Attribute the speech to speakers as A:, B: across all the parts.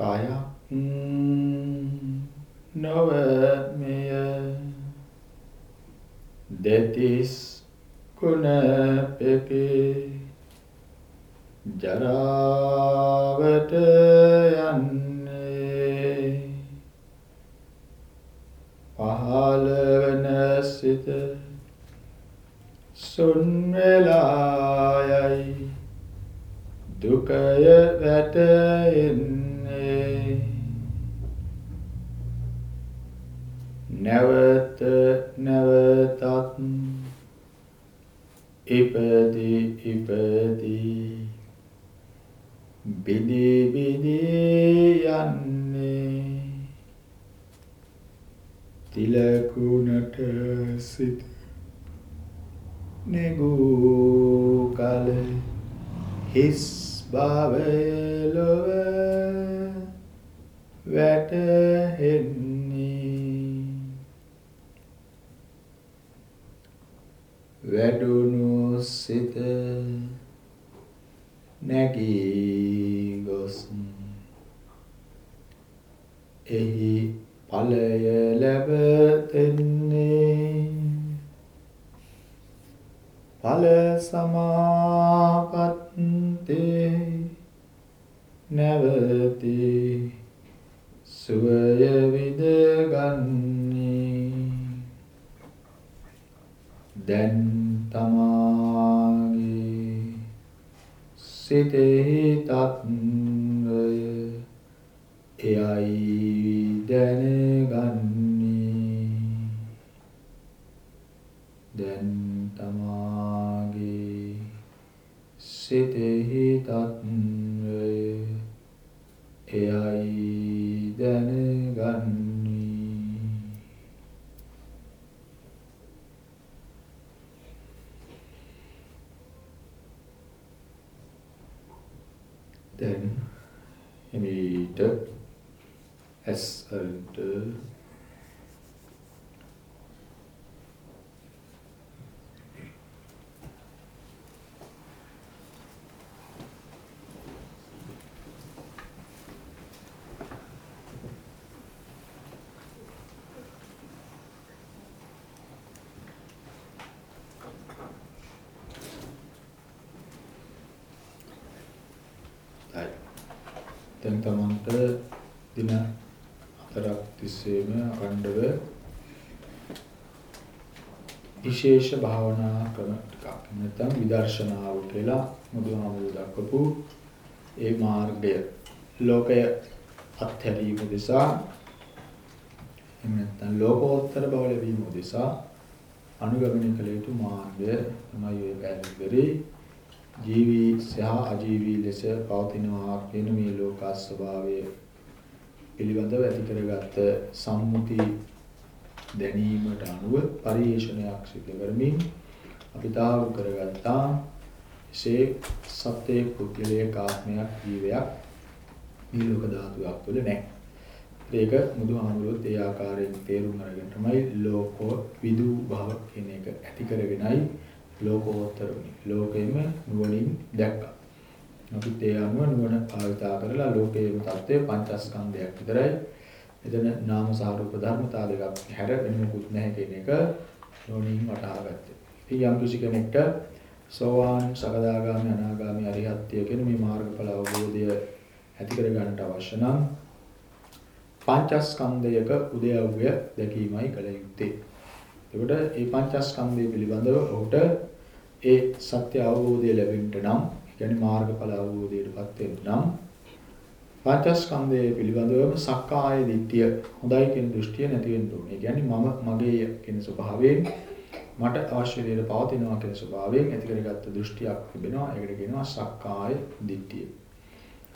A: කයක් නව මෙය දෙතිස් කුණ පෙකේ ජරාවට යන්නේ. පහළ වෙන සිත සුන් වෙලායයි. දුකය වැටෙන්නේ බිදී බිදී යන්නේ. තිලකුණට සිට නෙගූ කල හිස් භාවය ලොව දැනගන්නේ දැන් එමෙයිට ඇස් වලට දැන් තමන්ට දින හතරක් තිස්සේම අඛණ්ඩව විශේෂ භාවනා ක්‍රම ටිකක්. නැත්නම් විදර්ශනාව කියලා බුදුහාමුදුරුවෝ දක්වපු ඒ මාර්ගය ලෝකය අත්හැරීම උදෙසා එහෙම නැත්නම් ලෝකෝත්තර බව ලැබීම උදෙසා අනුගමනය කළ යුතු මාර්ගය තමයි ඔය පැහැදිලි ජීවී සහ අජීවී ලෙස පවතිනවා කියන මේ ලෝක ස්වභාවය පිළිබඳව ඇති කරගත්ත සම්මුති දැනීමට අනුව පරිේශනයක් සිදු කරමින් අපි තාවු කරගත්තා එසේ සත්‍යයේ පුද්ගලයේ ආත්මයක් ජීවයක් මේ ලෝක ධාතුවක් තුළ නැහැ. ඒක බුදුහාමුදුරුවෝ ඒ ආකාරයෙන් තේරුම් අරගෙන තමයි ලෝකෝ විදු භව කියන එක ඇති කරගෙනයි ලෝකෝත්තර වුණේ. ලෝකෙම නුවණින් දැක්කා. අපිත් ඒ අනුව නුවණ භාවිතා කරලා ලෝකයේම தත්ත්වය පංචස්කන්ධයක් විතරයි. එතන නාම සහ රූප ධර්මතා දෙකක් හැර වෙන මොකුත් නැහැ කියන එක නුවණින් වටහා ගත්තේ. ඉතින් යම් කිසි කෙනෙක්ට සෝවාන් සකදාගාමි අනාගාමි අරිහත්ත්‍ය කියන මේ මාර්ගඵල අවබෝධය ඇති කර ගන්නට අවශ්‍ය නම් පංචස්කන්ධයක උදයව්‍ය දැකීමයි කළ යුත්තේ. එතකොට මේ පංචස්කන්ධය පිළිබඳව ඔහුට ඒ සත්‍ය අවබෝධය ලැබෙන්න නම්, කියන්නේ මාර්ගඵල අවබෝධයටපත් වෙන්න නම් පංචස්කන්ධය පිළිබඳවම සක්කාය දිට්ඨිය හොඳයි කියන දෘෂ්ටිය නැති වෙන්න ඕනේ. ඒ කියන්නේ මම මගේ කියන ස්වභාවයෙන් මට අවශ්‍ය දේට පවතිනවා කියන ස්වභාවයෙන් ඇති කරගත්ත දෘෂ්ටියක් තිබෙනවා. ඒකට කියනවා සක්කාය දිට්ඨිය.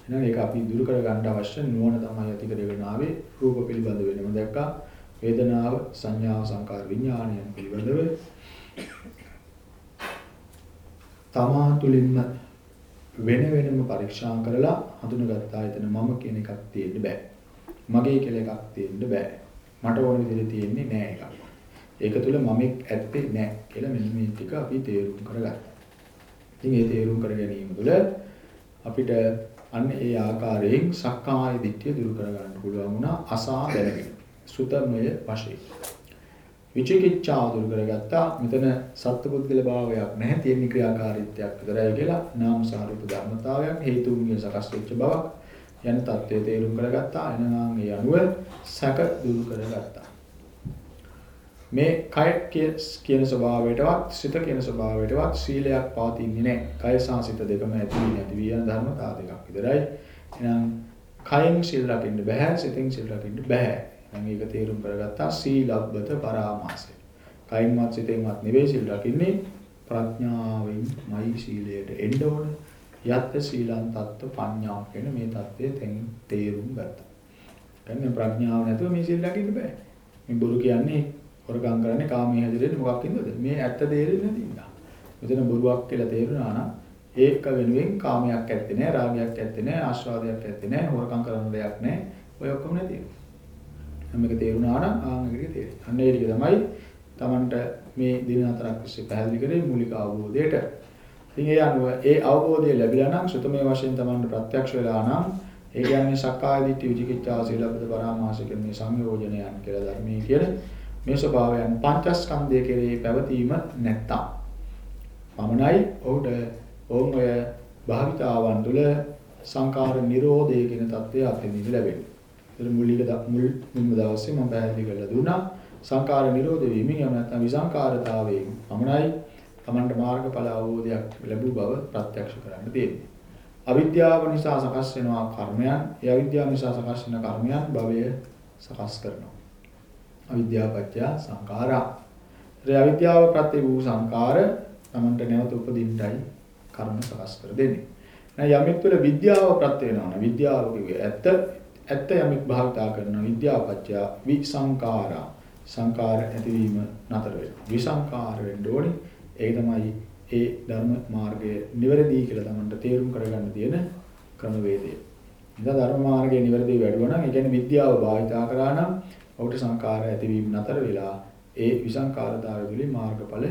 A: එහෙනම් ඒක අපි දුරු කර ගන්න අවශ්‍ය නුවණ තමයි ඇති කරගෙන ආවේ රූප පිළිබඳ වෙනම දැක්කා. වේදනාව, සංඥාව, සංකාර, විඥානයන් පිළිබඳව තමා තුළින්ම වෙන වෙනම පරීක්ෂා කරලා හඳුනගත්තා එතන මම කියන එකක් තියෙන්න බෑ. මගේ කියලා එකක් තියෙන්න බෑ. මට ඕන විදිහට තියෙන්නේ නෑ එකක්. ඒක තුළ මමෙක් ඇත්තේ නෑ කියලා මෙන්න මේ ටික අපි තේරුම් කරගත්තා. ඉතින් ඒ තේරුම් කර ගැනීම තුළ අපිට අන්න ඒ ආකාරයෙන් සක්කාය දිට්ඨිය දුරු කර ගන්න පුළුවන් වුණා අසා දැනගෙන. සුතමය වශයෙන්. විචිකිච්ඡාව දුරු කරගත්තා. මෙතන සත්පුද්ගල භාවයක් නැහැ. තියෙන ක්‍රියාකාරීත්වයක් විතරයි කියලා නාම සාරූප ධර්මතාවයක් හේතුන්ගේ සකස් වෙච්ච බවක් යන தත්ත්වය තේරුම් කරගත්තා. එනනම් ඒ අනුව සැක දුරු කරගත්තා. මේ කය කියන ස්වභාවයටවත් සිත කියන ස්වභාවයටවත් සීලයක් පවතින්නේ නැහැ. කය සහ සිත දෙකම ඇති වී නැති වී යන ධර්මතා දෙකක් විතරයි. එහෙනම් කයෙන් සිල් රකින්න බෑ, සිතෙන් සිල් රකින්න බෑ. දැන් ඒක තේරුම් කරගත්තා සීලබ්බත පරාමාසය. කයින්වත් සිතෙන්වත් නෙවෙයි සිල් රකින්නේ ප්‍රඥාවෙන්මයි සීලයට එන්න ඕන. යත් සීලං තත්ත්ව පඤ්ඤා කියන මේ தත්ත්වය තේරුම් ගත්තා. කියන්නේ ප්‍රඥාව නැතුව මේ සිල් රකින්න බෑ. මේ බොරු කියන්නේ හොරකම් කරන්නේ කාමයේ හැදිරෙන්නේ මොකක් ඉන්නද? මේ ඇත්ත තේරෙන්නේ නැති නිසා. මෙතන බොරුවක් කියලා තේරුණා නම් ඒක වෙනුවෙන් කාමයක් ඇත්තේ නැහැ, රාගයක් ඇත්තේ නැහැ, ආස්වාදයක් ඇත්තේ නැහැ, හොරකම් කරන දෙයක් නැහැ. ඔය ඔක්කොම නැති වෙනවා. මේක තේරුණා නම් ආන් එක තේරෙයි. අන්න ඒ ටික තමයි Tamanට මේ දින හතරක් තිස්සේ පැහැදිලි කරේ මූලික අවබෝධයට. ඉතින් ඒ අනුව ඒ අවබෝධය ලැබිලා නම් සුතමේ වශයෙන් Tamanට ප්‍රත්‍යක්ෂ වෙලා නම් ඒ කියන්නේ සක්කාය දිට්ඨි විචිකිච්ඡා සීලබ්බත පරාමාස කියන මේ සංයෝජනයන් කියලා ධර්මයේ කියන මේ ස්වභාවයන් පංචස්කන්ධය කෙරෙහි පැවතීම නැත්තම් පමණයි ඔහුට ඔවුන් ඔය භාවිතාවන් තුළ සංකාර නිරෝධය කියන தත්ත්වය අත්දැකීම ලැබෙන්නේ. ඒක මූලික මුල් මුල්ම දවසේ මම පැහැදිලි කරලා දුන්නා. සංකාර නිරෝධ වීමෙන් එහෙම නැත්නම් විසංකාරතාවයෙන් පමණයි Tamanට මාර්ගඵල අවබෝධයක් ලැබු බව ප්‍රත්‍යක්ෂ කරන්න තියෙන්නේ. අවිද්‍යාව නිසා සකස් වෙනවා කර්මයන්. ඒ අවිද්‍යාව නිසා සකස් වෙන කර්මයන් භවය සකස් කරනවා. අවිද්‍යාව පත්‍ය සංඛාරා. ඒ අවිද්‍යාව ප්‍රත්‍ය වූ සංඛාර Tamanට නැවත උපදින්නයි කර්ම සකස් කර දෙන්නේ. නැත්නම් යමෙක් තුළ විද්‍යාව ප්‍රත්‍ය වෙනවා. විද්‍යාව කිව්වේ ඇත්ත ඇත්ත යමෙක් භාවිතා කරන විද්‍යාපච්චය විසංකාරා සංකාර ඇතිවීම නතර වෙනවා. විසංකාර වෙන්න ඕනේ. ඒක තමයි ඒ ධර්ම මාර්ගය නිවැරදි කියලා තමන්ට තේරුම් කරගන්න තියෙන ක්‍රමවේදය. ඉතින් ධර්ම මාර්ගයේ නිවැරදි වැඩුවා නම් ඒ කියන්නේ විද්‍යාව භාවිතා කරා නම් ඔහුට සංකාර ඇතිවීම නතර වෙලා ඒ විසංකාරතාවය තුළින් මාර්ගඵල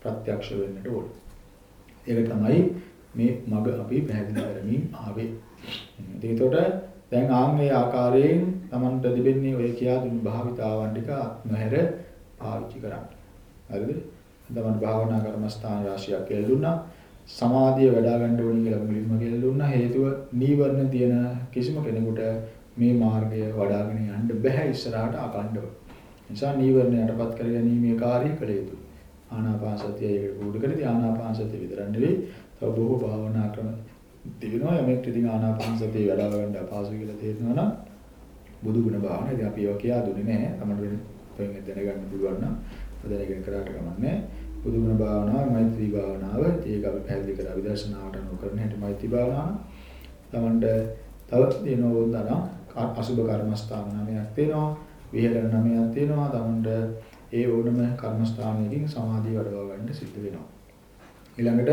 A: ප්‍රත්‍යක්ෂ වෙන්නට ඕනේ. ඒක තමයි මේ මග අපි පැහැදිලි කරමින් ආවේ. ඒකට දැන් ආන්ගේ ආකාරයෙන් Tamanට දෙබෙන්නේ ඔය කියා දුන්නු භාවිතාවන් ටික නොහැර පාවිච්චි කරන්න. හරිද? තමන් භාවනා කර්මස්ථාන රාශියක් කියලා දුන්නා. සමාධිය වඩා ගන්න ඕනි කියලා මුලින්ම කියලා දුන්නා. හේතුව නීවරණ තියෙන කිසිම කෙනෙකුට මේ මාර්ගය වඩාගෙන යන්න බෑ ඉස්සරහට අකණ්ඩව. නිසා නීවරණ යටපත් කර ගැනීමේ කාර්යය කළ යුතුයි. ආනාපාන සතිය ඒකට පුරුදු කරදී ආනාපාන සතිය විතර නෙවෙයි තව බොහෝ භාවනා ක්‍රම තිබෙනවා යමෙක් ඉතින් ආනාපාන සතිය වඩා ගන්න අපහසුයි කියලා තේරෙනවා නම් බුදු ගුණ භාවනා ඉතින් අපි ඒවා කියා දුන්නේ නැහැ. තමන්ට වෙන තොයින් දැනගන්න පුළුවන් නම් දැනගෙන කරාට කමන්නේ. බුදු ගුණ භාවනාව, මෛත්‍රී භාවනාව, ඒක අපි පැහැදිලි කරා විදර්ශනාවට අනුව කරන හැටි මෛත්‍රී භාවනාව. තමන්ට තව දිනෝ වුණා අසුබ කර්මස්ථාන නමයක් තියෙනවා. විහෙරණ නමයක් තියෙනවා. තමන්ට ඒ ඕනම කර්මස්ථානයකින් සමාධිය වඩවා ගන්න සිද්ධ වෙනවා. ඊළඟට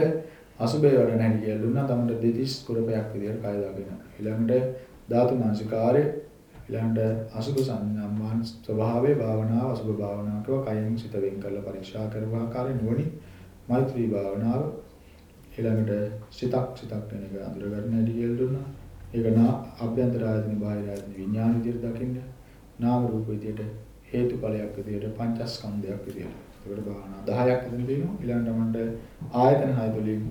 A: අසුබේ වඩන හැටි කියලා දුන්නා තමයි දෙතිස් කුරපයක් විදියට කය දාගෙන. ඊළඟට ධාතු මානසිකාරය ඊළඟට අසුබ සම්මාන ස්වභාවයේ භාවනාව අසුබ භාවනාව කියව කයෙන් සිත වෙන් කරලා පරීක්ෂා කරන ආකාරය නුවණි මෛත්‍රී භාවනාව ඊළඟට සිතක් සිතක් වෙන එක අඳුර ගන්න හැටි කියලා දුන්නා. ඒක නා අභ්‍යන්තර ආයතන බාහිර ආයතන විඥාන විදියට දකින්න. නාම රූප විදියට හේතුඵලයක් විදියට පංචස්කන්ධයක් විදියට. ඒකට භාවනා 10ක් එතන තියෙනවා. ඊළඟට මන්ට ආයතන 6 තුලින්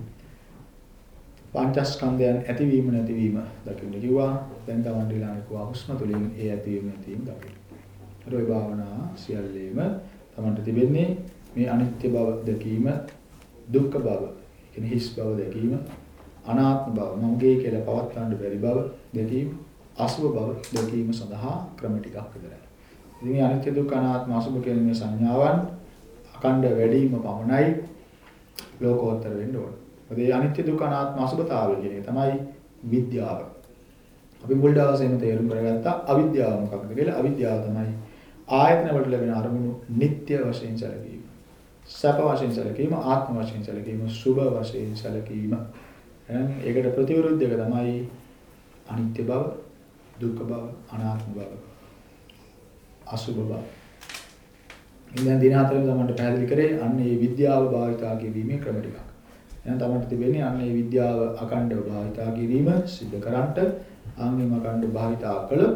A: පංචස්කන්ධයන් ඇතිවීම නැතිවීම දකින්න කිව්වා. දැන් තමයි ඊළඟට කිව්වා හුස්ම තුළින් ඒ ඇතිවීම නැතිවීම දකින්න. ඒත් ওই භාවනා සියල්ලේම තමන්ට තිබෙන්නේ මේ අනිත්‍ය බව දැකීම, දුක්ඛ බව, කියන්නේ හිස් බව දැකීම, අනාත්ම බව, මමගේ කියලා පවත්වන්න බැරි බව දැකීම, අසුභ බව දැකීම සඳහා ක්‍රම ටිකක් විතරයි. ඉතින් මේ අනිත්‍ය දුක්ඛ අනාත්ම අසුභ කියන මේ සංඥාවන් අකණ්ඩ වැඩිම පමණයි ලෝකෝත්තර වෙන්න ඕනේ. මොකද මේ අනිත්‍ය දුක්ඛ අනාත්ම අසුබතාවය කියන එක තමයි විද්‍යාව. අපි මුල් දවසේම තේරුම් කරගත්තා අවිද්‍යාව මොකක්ද කියලා. අවිද්‍යාව තමයි ආයතන වලට ලැබෙන අරමුණු නিত্য වශයෙන් සැලකීම. සැප වශයෙන් සැලකීම, ආත්ම වශයෙන් සැලකීම, සුභ වශයෙන් සැලකීම. එහෙනම් ඒකට ප්‍රතිවිරුද්ධ එක තමයි අනිත්‍ය බව, දුක්ඛ බව, අනාත්ම බව, අසුභ බව. ඉතින් දින හතරෙන් තමයි පැහැදිලි කරේ අන්න මේ විද්‍යාව භාවිතා කිරීමේ ක්‍රම ටිකක්. එහෙනම් තමයි තිබෙන්නේ අන්න ඒ විද්‍යාව අකණ්ඩව භාවිතා කිරීම සිද්ධ කරන්ට ආන්ගෙම අකණ්ඩව භාවිතා කළොත්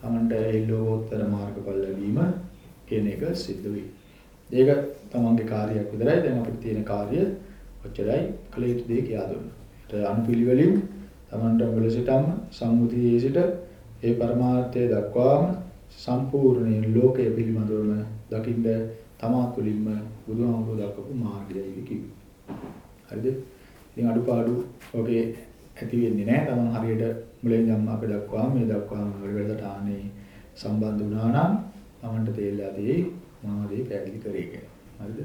A: තමන්ට ඒ ලෝකෝත්තර මාර්ගඵල ලැබීම කියන එක සිද්ධ වෙයි. ඒක තමන්ගේ කාර්යයක් විතරයි. දැන් අපිට තියෙන කාර්ය ඔච්චරයි කළ යුතු දේ කියලා දුන්නා. ඒත් අනුපිළිවෙලින් තමන්ට මුලසිටම සම්මුතියේ සිට ඒ පරමාර්ථය දක්වාම සම්පූර්ණ ලෝකය පිළිබඳවම දකින්න තමා තුළින්ම බුදුහාමුදුරුවෝ දක්වපු මාර්ගයයි කිව්වේ. හරිද? ඉතින් අඩුපාඩු ඔගේ ඇති වෙන්නේ නැහැ. තමන් හරියට මුලින් යම් අප දක්වා මේ දක්වාම වැඩට ආනේ සම්බන්ධ වුණා නම් තමන්ට තේරෙලා තියෙයි මොනවද පැහැදිලි කරේ කියලා. හරිද?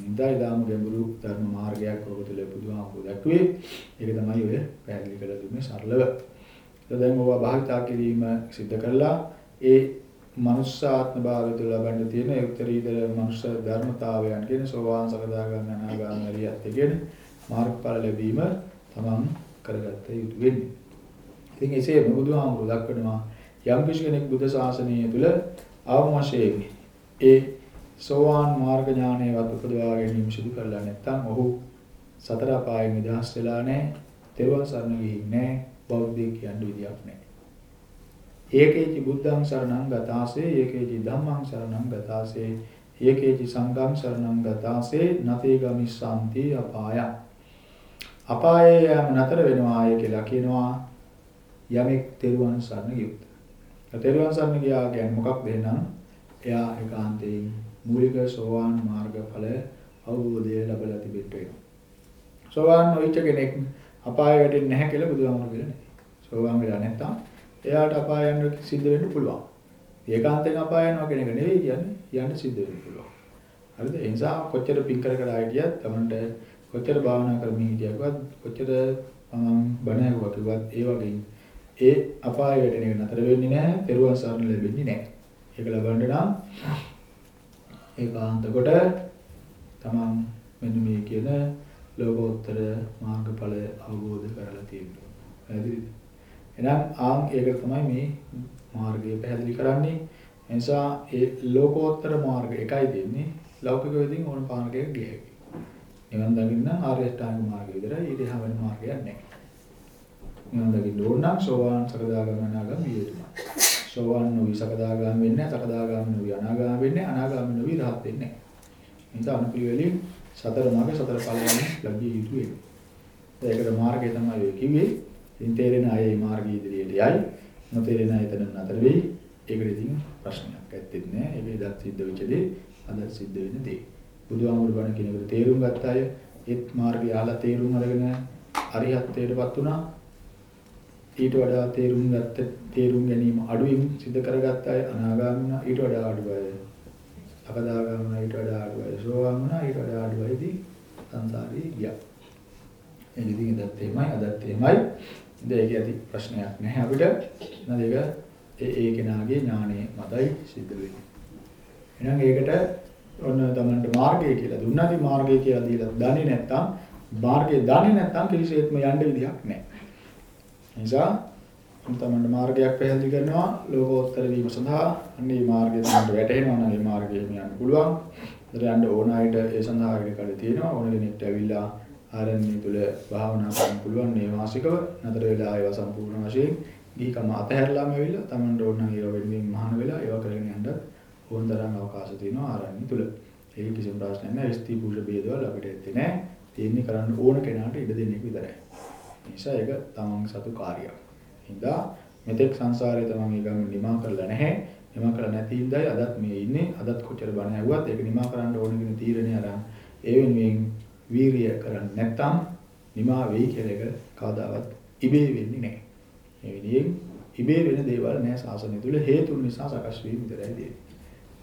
A: ඉඳා ඉදාම ගැඹුරු ධර්ම මාර්ගයක් ඔබ තුළ බුදුහාමුදුරුවෝ දක්වේ. ඒක තමයි ඔය පැහැදිලි කරලා දුන්නේ සරලව. දැන් ඔබ භාවිතා කිරීම සිද්ධ කරලා ඒ මනුෂ්‍යාත්ම භාවය තුළ ලබන්න තියෙන උත්තරීතර මනුෂ්‍ය ධර්මතාවයන් කියන සෝවාන් සකදාගාමී අනාගාමී අරියත් කියන මාර්ගඵල ලැබීම තමන් කරගත්ත යුතු වෙන්නේ. ඉතින් එසේ බුදුහාමුදුරු දක්වනවා යම් කෙනෙක් බුද්ධ ශාසනය තුළ අවම වශයෙන් ඒ සෝවාන් මාර්ග ඥානයවත් උපදවා ගැනීම සිදු කරලා නැත්නම් ඔහු සතර අපායෙන් නිදහස් වෙලා නැහැ. තෙරුවන් සරණ ගිහින් නැහැ. බෞද්ධයෙක් කියන්න විදියක් නැහැ. ඒකේචි බුද්ධං සරණං ගතාසේ ඒකේචි ධම්මං සරණං ගතාසේ ඒකේචි සංඝං සරණං ගතාසේ නතේ ගමිස්සanti අපාය අපායේ යම නතර වෙනවාය කියලා කියනවා යමෙක් තෙරුවන් සරණ ගියොත්. තෙරුවන් සරණ ගියා කියන්නේ මොකක්ද එහෙනම්? එයා ඒකාන්තයෙන් මූලික සෝවාන් මාර්ගඵල අවබෝධය ලැබලා තිබෙන්න වෙනවා. සෝවාන් නොවිච්ච කෙනෙක් අපාය වැටෙන්නේ නැහැ කියලා බුදුහාමුදුරුවෝ කියන්නේ. සෝවාන් වෙලා නැත්තම් එයාට අපාය යන්න සිද්ධ වෙන්න පුළුවන්. ඒකාන්තයෙන් අපාය යනවා කියන එක නෙවෙයි කියන්නේ යන්න සිද්ධ වෙන්න පුළුවන්. හරිද? ඒ නිසා කොච්චර පින් කර කර හිටියත් තමන්ට කොච්චර භාවනා කරමින් හිටියක්වත් කොච්චර බණ ඇහුවා කිව්වත් ඒ වගේ ඒ අපාය වැටෙන එක නතර වෙන්නේ නැහැ. තෙරුවන් සරණ ලැබෙන්නේ නැහැ. ඒක ලබන්න නම් ඒකාන්ත කොට තමන් මෙන්න මේ කියන ලෝකෝත්තර මාර්ගඵල අවබෝධ කරලා තියෙනවා. පැහැදිලිද? එහෙනම් ආන් ඒකට තමයි මේ මාර්ගය පැහැදිලි කරන්නේ. එනිසා ඒ ලෝකෝත්තර මාර්ග එකයි දෙන්නේ. ලෞකික වෙදින් ඕන පානකයක ගිය හැකියි. නිවන් දකින්න ආර්ය අෂ්ටාංග මාර්ගය විතරයි ඊට හැම වෙන මාර්ගයක් නැහැ. නිවන් දකින්න ඕන නම් සෝවාන් සකදාගාමී අනාගාමී විය යුතුයි. සෝවාන් නොවි සකදාගාමී වෙන්නේ නැහැ, සකදාගාමී නොවි අනාගාමී වෙන්නේ නැහැ, අනාගාමී නොවි රහත් වෙන්නේ නැහැ. එනිසා අනුපිළිවෙලින් සතර මාර්ග සතර ඵලයන් ලැබිය යුතු වෙනවා. ඒකට මාර්ගය තමයි ඔය කිව්වේ. ඉතින් තේරෙන අය මේ මාර්ගය ඉදිරියට යයි. නොතේරෙන අය එතන නතර වෙයි. ඒකට ඉතින් ප්‍රශ්නයක් ඇත්තෙත් නෑ. ඒක එදත් සිද්ධ වෙච්ච දේ, අද සිද්ධ වෙන දේ. බුදුහාමුදුරු බණ කෙනෙකුට තේරුම් ගත්ත අය ඒත් මාර්ගය ආලා තේරුම් අරගෙන අරිහත්ත්වයටපත් වුණා. ඊට වඩා තේරුම් ගත්ත තේරුම් ගැනීම අඩුවෙන් සිද්ධ කරගත්ත අය අනාගාමී වුණා. ඊට වඩා අඩු අය අකදාගාමී වුණා. ඊට වඩා අඩු අය සෝවාන් වුණා. ඊට වඩා අඩු අයදී සංසාරේ ගියා. ඒක ඉතින් එදත් එහෙමයි අදත් එහෙමයි. ඉතින් ඒක ඇති ප්‍රශ්නයක් නැහැ අපිට. නේද ඒක ඒ ඒ කෙනාගේ ඥානයේ මතයි සිද්ධ වෙන්නේ. එහෙනම් ඒකට ඔන්න තමන්ට මාර්ගය කියලා දුන්නාදී මාර්ගය කියලා දීලා දන්නේ නැත්නම් මාර්ගය දන්නේ නැත්නම් කිසිසේත්ම යන්න විදිහක් නැහැ. නිසා තමන්ට මාර්ගයක් පැහැදිලි කරනවා ලෝකෝත්තර වීම සඳහා අන්නේ මාර්ගය තමන්ට වැටහෙනවා නම් ඒ මාර්ගයෙන් යන්න පුළුවන්. ඒතර යන්න ඕන අයට ඒ සඳහා ඉඩ කඩ තියෙනවා. ඕන කෙනෙක්ට ඇවිල්ලා ආරණ්‍ය තුල භාවනා කරන්න පුළුවන් මේ මාසිකව නතර වෙලා ඒවා සම්පූර්ණ වශයෙන් ගිහිකම අතහැරලාම ඇවිල්ලා Tamanට ඕන නම් ඒවා වෙනුවෙන් මහාන වෙලා ඒවා කරගෙන යන්න ඕන තරම් අවකාශ තියෙනවා ආරණ්‍ය තුල. ඒක කිසිම ප්‍රශ්නයක් නැහැ. ස්ත්‍රී පුරුෂ ભેදවල අපිට ඇත්තේ නැහැ. තියෙන්නේ කරන්න ඕන කෙනාට ඉඩ දෙන්න එක විතරයි. නිසා ඒක තමන් සතු කාර්යයක්. හින්දා මෙතෙක් සංසාරේ තමන් ඒ ගමන නිමා කරලා නැහැ. නිමා කරලා නැති හින්දායි අදත් මේ ඉන්නේ. අදත් කොච්චර බණ ඇහුවත් ඒක නිමා කරන්න ඕන කියන තීරණය අරන් ඒ වෙනුවෙන් වීරිය කරන්නේ නැත්නම් නිමා වෙයි කියලා එක කවදාවත් ඉබේ වෙන්නේ නැහැ. මේ විදිහෙන් ඉබේ වෙන දේවල් නැහැ සාසනය තුල හේතුන් නිසා සකස් වීම විතරයි දෙන්නේ.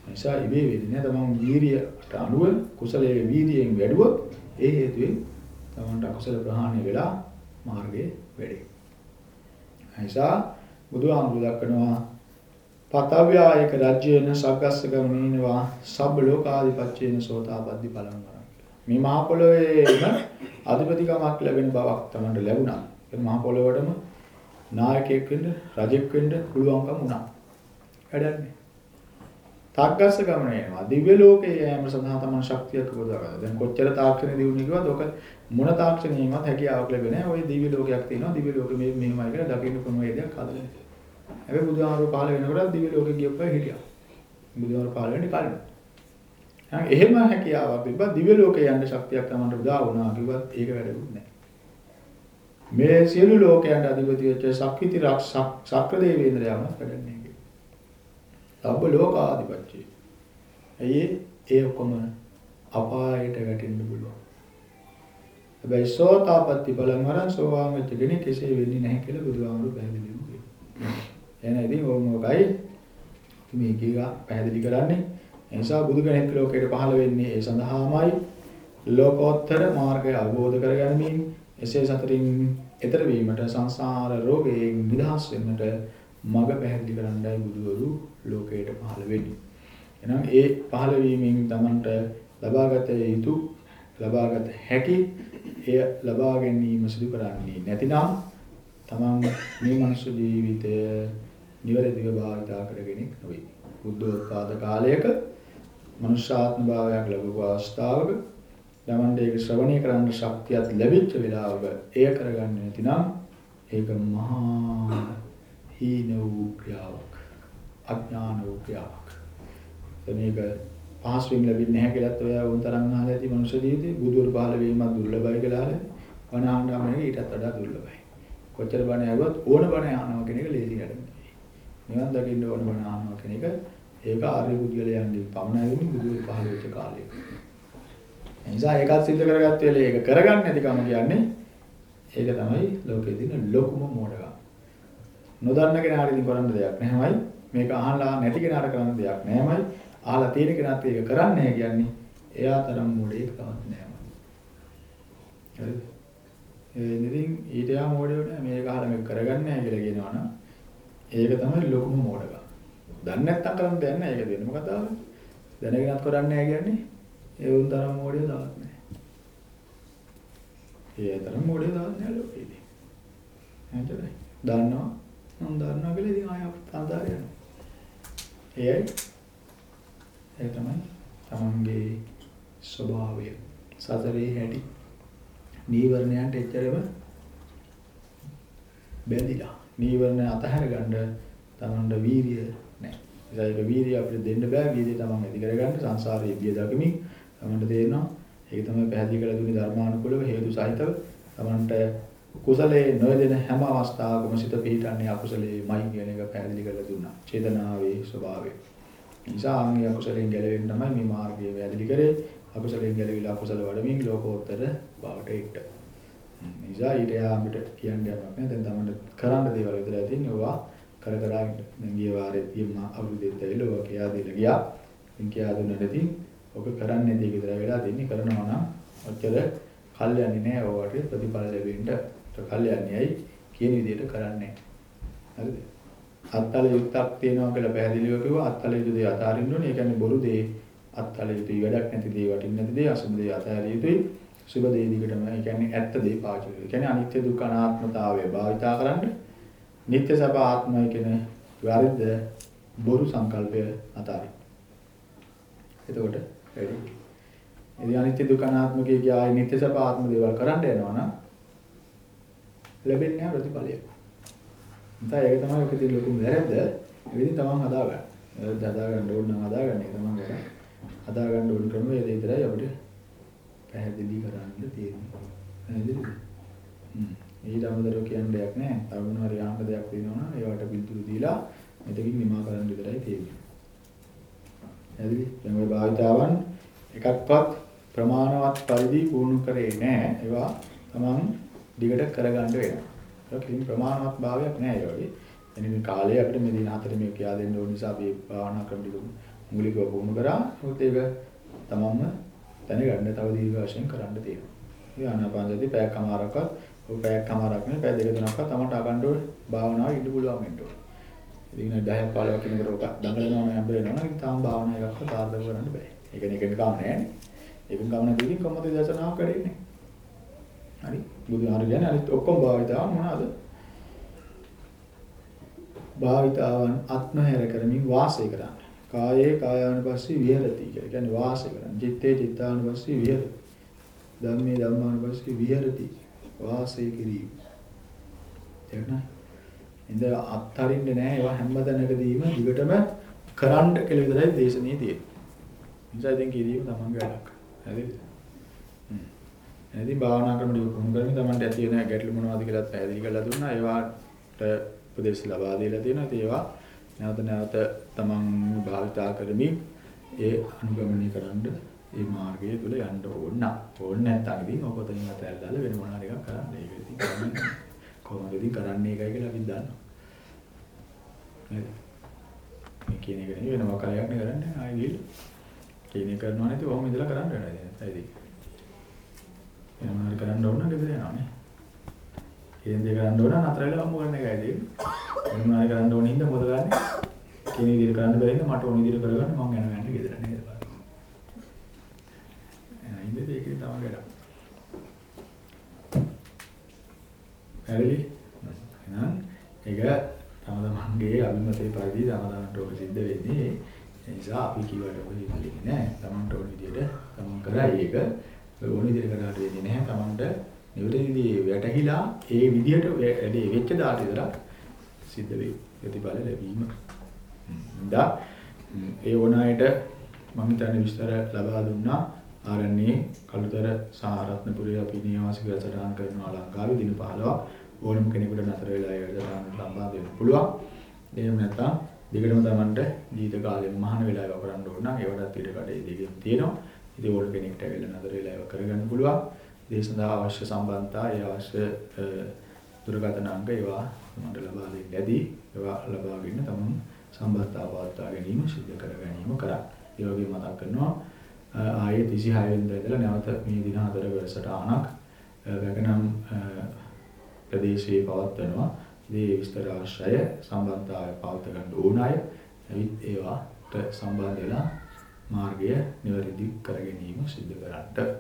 A: නිසා ඉබේ වෙන්නේ නැහැ. තමන් වීරියට අනුව කුසලයේ වීරියෙන් වැඩුවොත් ඒ හේතුවෙන් තමන්ට අකුසල ප්‍රහාණය වෙලා මාර්ගයේ වැඩේ. නිසා බුදුහාමුදුරු දක්වනවා පතව්‍යායක රජ්‍යේන සග්ගස්ස ගමනේනවා සබ්බ ලෝකාධිපත්‍යේන සෝතාපට්ටි බලං මේ මහ පොළොවේම අධිපතිකමක් ලැබෙන බවක් තමයි ලැබුණා. ඒ මහ පොළොවටම නායකයෙක් වෙන්න, රජෙක් වෙන්න පුළුවන්කම වුණා. වැඩන්නේ. තාක්කස්ස ගමන එනවා. දිව්‍ය ලෝකයේ යෑම සඳහා තමන් ශක්තියක් උපදවා ගන්න. දැන් කොච්චර තාක්ෂණ දියුණු කිව්වද ඔක මොන තාක්ෂණයකින්වත් හැකියාවක් ලැබෙන්නේ නැහැ. ওই දිව්‍ය ලෝකයක් තියෙනවා. දිව්‍ය ලෝකෙ මේ මෙහෙමයි කියලා දකින්න පුළුවන් වේදයක් හදලා නැහැ. හැබැයි බුදුහාමුදුරුවෝ පහළ වෙනකොට දිව්‍ය ලෝකෙ ගියපුවා හිටියා. බුදුහාමුදුරුවෝ පහළ වෙන්නේ කලින්. හා එහෙම හැකියාවක් තිබ්බා දිව්‍ය ලෝකේ යන්න ශක්තියක් තමන්ට උදා වුණා කිව්වත් ඒක වැඩකුත් නැහැ. මේ සියලු ලෝකයන්ට අධිපති වෙච්ච ශක්තිති රක්ෂක් ශක්‍ර දේවේන්ද්‍රයම වැඩන්නේ. තබ්බ ලෝකාධිපත්‍ය. ඇයි ඒ ඔක්කොම අපායට වැටෙන්න පුළුවන්. හැබැයි සෝතාපට්ටි බලන් වරන් සෝවාන් වෙච්ච කෙනෙක් කෙසේ වෙන්නේ නැහැ කියලා බුදුහාමුදුරු පැහැදිලිව කියනවා. එහෙනම් ඉතින් ඕම ඔකයි මේ කීවා පැහැදිලි කරන්නේ. ඒ නිසා බුදු කෙනෙක් ලෝකයට පහළ වෙන්නේ ඒ සඳහාමයි ලෝකෝත්තර මාර්ගය අවබෝධ කරගැනීම එසේ සතරින් ඈතර වීමට සංසාර රෝගයෙන් නිදහස් වෙන්නට මඟ පැහැදිලි කරන්නයි බුදුවරු ලෝකයට පහළ වෙන්නේ. එහෙනම් ඒ පහළ වීමෙන් Tamanට ලබාගත යුතු ලබාගත හැකි එය ලබා ගැනීම සිදු කරන්නේ නැතිනම් Taman මේ මනුෂ්‍ය ජීවිතය නිවැරදිව භාවිතා කරගෙන නොවේ. බුද්ධෝත්පාද කාලයක මනුෂ්‍යාත්ම භාවයක් ලැබුව අවස්ථාවක තමන්ට ඒක ශ්‍රවණය කරන්න ශක්තියක් ලැබිච්ච වෙලාවක එය කරගන්නේ නැතිනම් ඒක මහා හීන වූ ක්‍රියාවක් අඥාන වූ ක්‍රියාවක්. මේක පහසුවෙන් ලැබෙන්නේ නැහැ කියලාත් ඔය වුන් තරම් අහලා ඇති මනුෂ්‍ය ජීවිතේ බුදුර පහළ වීමත් දුර්ලභයි කියලා අහලා වණ ආහන්නම නෙවෙයි ඊටත් වඩා දුර්ලභයි. කොච්චර බණ ඇහුවත් ඕන බණ අහනවා කියන එක ලේසි වැඩක් නෙවෙයි. නිවන් දකින්න ඕන බණ අහනවා කියන එක ඒක ආර්ය පුද්ගලයන්ගේ පමණයි බුදුර පහළ වෙච්ච කාලේ. ඒ නිසා ඒකත් සිද්ධ කරගත්ත වෙලේ ඒක කරගන්න නැතිකම කියන්නේ ඒක තමයි ලෝකේ තියෙන ලොකුම මෝඩකම. නොදන්න කෙනාට ඉතින් කරන්න දෙයක් නැහැමයි. මේක අහලා නැති කෙනාට කරන්න දෙයක් නැහැමයි. අහලා තියෙන කෙනාත් ඒක කරන්නේ කියන්නේ එයා තරම් මොඩේක් තවත් නැහැමයි. හරිද? ඒ ඉතින් ඊට යා මොඩේ නෑ මේක අහලා මේක කරගන්නේ නැහැ කියලා කියනවනම් ඒක තමයි ලොකුම මොඩකම. දන්නේ නැත්තම් කරන්න දෙයක් නැහැ ඒක දෙන්නම කතාව. දැනගෙනත් කරන්නේ නැහැ කියන්නේ ඒ උන් තරම් මොඩේ තවත් නැහැ. ඒ තරම් මොඩේ තවත් නැහැ ලෝකෙදී. හරිද? දන්නවා මම දන්නවා කියලා ඉතින් ආය අන්දාර යනවා. එයයි ඒ තමයි තමන්ගේ ස්වභාවය සතරේ හැටි නීවරණයන්ට එච්චරම බැඳිලා නීවරණ අතහැර ගන්න තමන්ට වීරිය නැහැ. ඒක වීරිය අපිට දෙන්න බෑ. වීරිය තමන් ඇති කරගන්න සංසාරයේ බිය දකමින් තමන්ට තේරෙනවා. ඒක තමයි පැහැදිලි කරලා දුන්නේ ධර්මානුකූලව හේතු සහිතව තමන්ට කුසලයේ නොයදෙන හැම අවස්ථාවකම සිත පිහිටන්නේ අකුසලයේමයි කියන එක පැහැදිලි කරලා දුන්නා. චේතනාවේ ස්වභාවය. නිසා ආන්ගේ අකුසලයෙන් ගැලවෙන්න තමයි මේ මාර්ගය පැහැදිලි කරේ. අකුසලයෙන් ගැලවිලා අකුසල වඩමින් ලෝකෝත්තර බවට එක්ට. නිසා ඊට යා අපිට කියන්න යමක් නෑ. දැන් තමයි කරන්න දේවල් විතරයි තියෙන්නේ. ඔවා කර කර දැන් ගිය වාරේ තියෙන අවුරුද්දෙත් ඇවිල්ලා ඔවා කියා දීලා ගියා. ඉතින් කියා දුන්නට ඉතින් ඔක කරන්නේ නැති එක විතරයි වෙලා දෙන්නේ. කරනවා නම් ඔච්චර කල් යන්නේ නෑ ඔයාට ප්‍රතිඵල ලැබෙන්න. කල්යන්නේයි කියන විදිහට කරන්නේ. හරිද? අත්තල යුක්තක් තියෙනවා කියලා පැහැදිලිව කිව්වා අත්තල යුතු දේ අතාරින්න ඕනේ. ඒ කියන්නේ බොරු දේ අත්තල යුතුයි වැඩක් නැති දේ වටින්නේ නැති දේ අසුබ දේ අතාරිය යුතුයි. සුබ දේ දිගටම ඒ කියන්නේ ඇත්ත දේ පාවිච්චි කරනවා. ඒ කියන්නේ අනිත්‍ය දුක්ඛ අනාත්මතාවය භාවිතා කරන්න. නිත්‍ය සබ ආත්මය කියන වැරද්ද බොරු සංකල්පය අතාරින්න. එතකොට වැඩි. ඉතින් අනිත්‍ය දුක්ඛ අනාත්ම කිය ආයේ නිත්‍ය සබ ආත්ම දේවල් කරන්න යනවා නම් ලැබෙන්නේ නැහැ ප්‍රතිඵලය. නැත්නම් ඒක තමයි ඔකේ තියෙන ලොකුම වැරද්ද. ඉතින් තමන් හදාගන්න. වැරද්ද හදාගන්න ඕන නම් හදාගන්න එක තමන් කරා. හදාගන්න ඕන ක්‍රමය විතරයි අපිට පැහැදිලි කරන්න තියෙන්නේ. පැහැදිලිද? හ්ම්. ඊට අමතරව කියන්න දෙයක් නැහැ. තව මොනවා හරි ආන්න දෙයක් තියෙනවා නම් ඒවට පිළිතුරු දීලා මෙතකින් නිමා කරන්න විතරයි තියෙන්නේ. පැහැදිලි? දැන් ওই භාවිතාවන් එකක්වත් ප්‍රමාණවත් පරිදි පුහුණු කරේ නැහැ. ඒවා තමන් දිගට කරගන්න වෙනවා. ඒක කිසිම ප්‍රමාණවත් භාවයක් නෑ ඒ වගේ. එනි මේ කාලේ අපිට මේ දින හතර මේ කියා දෙන්න ඕන නිසා අපි භාවනා ක්‍රම ටික මූලිකව පුහුණු කරා. ඒත් ඒක තමන්ම දැනගන්න තව දීර්ඝ වශයෙන් කරන්න තියෙනවා. ඒ ආනාපානසති පැයක් අමාරක්වත් ඔය පැයක් අමාරක් නෙවෙයි පැය දෙක තුනක්වත් තමන්ට අගන්න ඕනේ භාවනාව ඉන්න පුළුවන් වෙන්න ඕනේ. ඉතින් 10ක් 15ක් කෙනෙකුට ඔක දඟලනවා නම් හම්බ වෙනවා නම් තාම භාවනා එකක්වත් සාර්ථක කරන්න බෑ. ඒක නේ කෙනෙක් ගාම නෑනේ. ඒක ගමන දෙකින් කොහොමද දර්ශනාවක් කරන්නේ? හරි බුදුහාර කියන්නේ අනිත් ඔක්කොම භාවිතාවන් මොනවාද? භාවිතාවන් අත්නහැර කරමින් වාසය කරන්න. කායේ කායානුපස්සී විහෙරති කියලා. කියන්නේ වාසය කරන. චිත්තේ චිත්තානුපස්සී විහෙරති. ධම්මේ ධම්මානුපස්සී විහෙරති. වාසය කිරීම. තේරුණා? ඉඳ අත්තරින්නේ නැහැ ඒවා හැමදැනකදීම දිගටම කරන්න කියලා විතරයි දේශනේ තියෙන්නේ. නිසා ඉතින් කිරීම තමන්ගේ වැඩක්. හරිද? හ්ම්. එනදී භාවනා ක්‍රම ටික පුහුණු කරමින් තමන්ට ඇති වෙන ගැටලු මොනවද කියලාත් පැහැදිලි කරලා දුන්නා. ඒවාට උපදෙස් ලබා දීලා තියෙනවා. ඉතින් ඒවා නැවත නැවත තමන් භාවිතා කරමින් ඒ අනුගමනය කරන්න මේ මාර්ගය තුල යන්න ඕන. ඕන නැත්නම් ඉතින් ඔක තනියම තැල්ලාල වෙන මොනවා හරි එකක් කරන්න. ඒක ඉතින් කරන්නේ කොහොමද ඉතින් කරන්නේ එකයි කියලා අපි දන්නවා. නේද? මේ කියන එක නෙවෙයි වෙන මොකක්යක් නේ කරන්නේ ආයෙ ගිහින්. කියන එක කරනවා නැති ඔහොම ඉඳලා කරන්න වෙනවා ඉතින්. ඇයිද? එහෙනම් හරි කරන්න ඕන නම් ගෙදර යනවා නේ. කියන දේ කරන්න ඕන නතර වෙලා අම්මු කරන එකයි තියෙන්නේ. මොනවා හරි කරන්න ඕන හින්දා මොකද ගන්නෙ? කියන විදිහට කරන්න බැරි හින්දා මට ඕන විදිහට කරගන්න මම යනවා යන්නේ ගෙදර නේද බලන්න. එහෙනම් ඉන්නේ ඒකේ තමයි වැඩක්. හරිලි? එහෙනම් ඒක තම තමන්ගේ අභිමතේ පරිදි තම තමන්ට ඔක සිද්ධ වෙන්නේ. ඒ නිසා අපි කිව්වට ඔක හිතෙන්නේ නැහැ. තමන්ට ඕන විදිහට තමන් කරයි ඒක. ඕන විදිහට කරාට වෙන්නේ නැහැ. තමන්ට නිවැරදිදී වැටහිලා ඒ විදිහට වැඩේ වෙච්ච දාට විතරක් සිද්ධ වෙයි. ප්‍රතිඵල ලැබීම. හ්ම්දා ඒ ඕනායට මම හිතන්නේ විස්තර ලබා දුන්නා. ආරණ්‍යයේ කළුතර සාරත්නපුරේ අපි නිවාසික සටහන් කරනවා ලංකාවේ දින 15ක් ඕනම කෙනෙකුට නතර වෙලා ඒ වැඩසටහනට සම්බන්ධ වෙන්න පුළුවන්. එහෙම නැත්නම් දිගටම Tamanට ජීවිත කාලෙම මහාන වෙලා ඒව කරන්න ඕන නම් ඒවටත් ඊට කඩේ දෙකෙන් තියෙනවා. ඉතින් ඕන කෙනෙක්ට ඇවිල්ලා නතර වෙලා ඒව කරගන්න පුළුවන්. ඒ සඳහා අවශ්‍ය සම්බන්ධතා, ඒ අවශ්‍ය දුරකථන අංක ඒවා මට ලබා දෙන්න ඇති. ඒවා ලබාගෙන තමන් සම්බන්ධතාව පවත්වා ගැනීම සිදු කර ගැනීම කරා. ඒ වගේ මතක් කරනවා ආයේ 36 වෙනිදා ඉඳලා නැවත මේ දින හතර වැඩසටහනක් වැගනම් ප්‍රදේශයේ පවත්වනවා. ඉතින් විස්තර අවශ්‍යය සම්බන්ධතාවය පවත්ව ගන්න ඕන අය ඇවිත් ඒවාට සම්බන්ධ වෙලා මාර්ගය නිවැරදි කර ගැනීම සිදු කරන්න.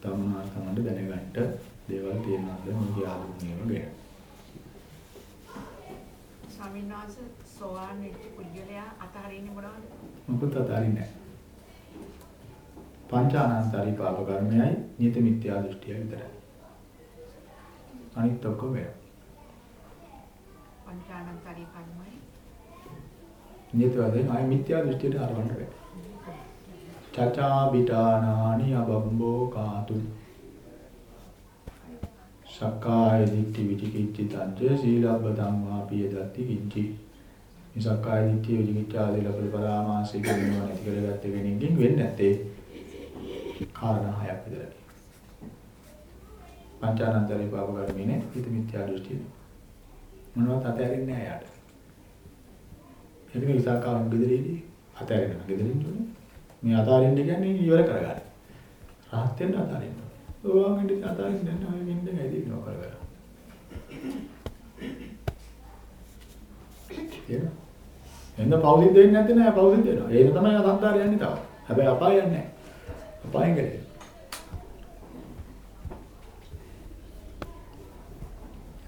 A: තමනා තමන්ට දැනගන්න දේවල් තියෙනවද මේකේ ආධුනිකව ගැන.
B: ස්වාමීන් වහන්සේ සෝවාන් වෙච්ච පුද්ගලයා අතහරින්නේ මොනවද?
A: මොකද අතාරින්නේ නැහැ. පංචානන්තරී පාප කර්මයයි නිත මිත්‍යා දෘෂ්ටිය විතරයි. අනිත් ඔක්කොම වෙනවා.
B: පංචානන්තරී කර්මයි.
A: නිත වශයෙන් ආයි මිත්‍යා දෘෂ්ටියට අරවන්න බෑ. චචා බිටානානි අබම්බෝ කාතු සක්කාය දිට්ඨි විචිකිච්ඡිතං සීලබ්බතං වාපිය දත්ති කිංචි මේ සක්කාය දිට්ඨි විචිකිච්ඡා ආදී පරාමාසික වෙනවා නැති කරගත්ත කෙනෙක්ගෙන් වෙන්නේ නැත්තේ කාරණා හයක් විතරයි පංචානන්තරේ පාප කර්මනේ හිත මිත්‍යා දෘෂ්ටිය මොනවත් අතහැරින්නේ නැහැ යාට ඒක විසාකාවන් ගෙදරේදී අතහැරෙනවා ගෙදරින් උනේ මේ අතාරින්න කියන්නේ ඉවර කරගන්න. රහත් වෙන්න අතාරින්න. ඕවාගෙන් ඉතින් අතාරින්න නැහැ. ඔය වෙන්න ඇදී නෝ කරගන්න. එහෙනම් එන්න පෞසිද්ධ වෙන්නේ නැත්නම් නෑ පෞසිද්ධ වෙනවා. ඒක තමයි සංසාරය යන්නේ තව. හැබැයි අපාය යන්නේ නෑ. අපායෙන් ගලේ.